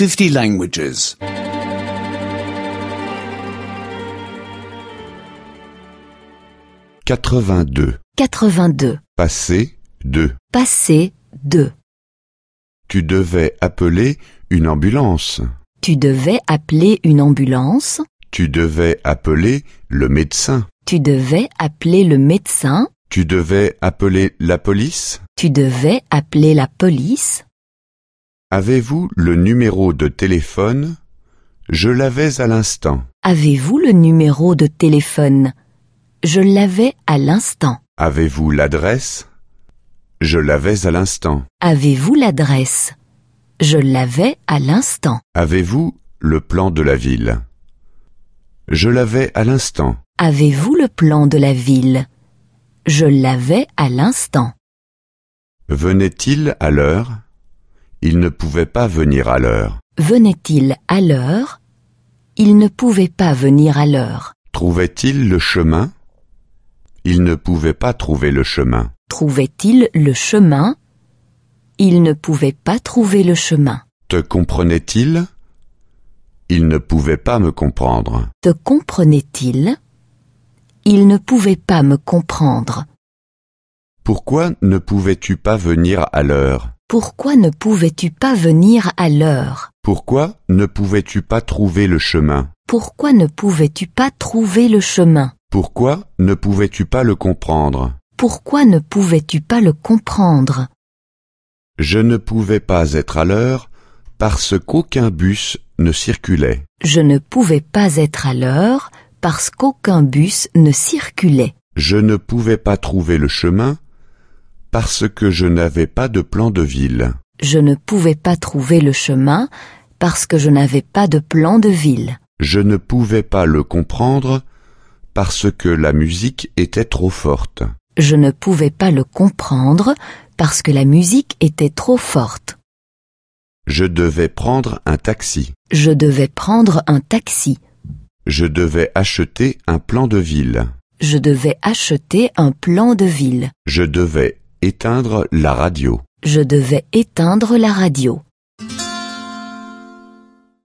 50 languages. 82. 82. Passé 2. Passer 2. Tu devais appeler une ambulance. Tu devais appeler une ambulance. Tu devais appeler le médecin. Tu devais appeler le médecin. Tu devais appeler la police. Tu devais appeler la police. Avez-vous le numéro de téléphone? Je l'avais à l'instant. Avez-vous le numéro de téléphone? Je l'avais à l'instant. Avez-vous l'adresse? Je l'avais à l'instant. Avez-vous l'adresse? Je l'avais à l'instant. Avez-vous le plan de la ville? Je l'avais à l'instant. Avez-vous le plan de la ville? Je l'avais à l'instant. Venait-il à l'heure? Il ne pouvait pas venir à l'heure. Venait-il à l'heure? Il ne pouvait pas venir à l'heure. Trouvait-il le chemin? Il ne pouvait pas trouver le chemin. Trouvait-il le chemin? Il ne pouvait pas trouver le chemin. Te comprenait-il? Il ne pouvait pas me comprendre. Te comprenait-il? Il ne pouvait pas me comprendre. Pourquoi ne pouvais-tu pas venir à l'heure? Pourquoi ne pouvais-tu pas venir à l'heure? Pourquoi ne pouvais-tu pas trouver le chemin? Pourquoi ne pouvais-tu pas trouver le chemin? Pourquoi ne pouvais-tu pas le comprendre? Pourquoi ne pouvais-tu pas le comprendre? Je ne pouvais pas être à l'heure parce qu'aucun bus ne circulait. Je ne pouvais pas être à l'heure parce qu'aucun bus ne circulait. Je ne pouvais pas trouver le chemin parce que je n'avais pas de plan de ville. Je ne pouvais pas trouver le chemin parce que je n'avais pas de plan de ville. Je ne pouvais pas le comprendre parce que la musique était trop forte. Je ne pouvais pas le comprendre parce que la musique était trop forte. Je devais prendre un taxi. Je devais prendre un taxi. Je devais acheter un plan de ville. Je devais acheter un plan de ville. Je devais éteindre la radio. Je devais éteindre la radio.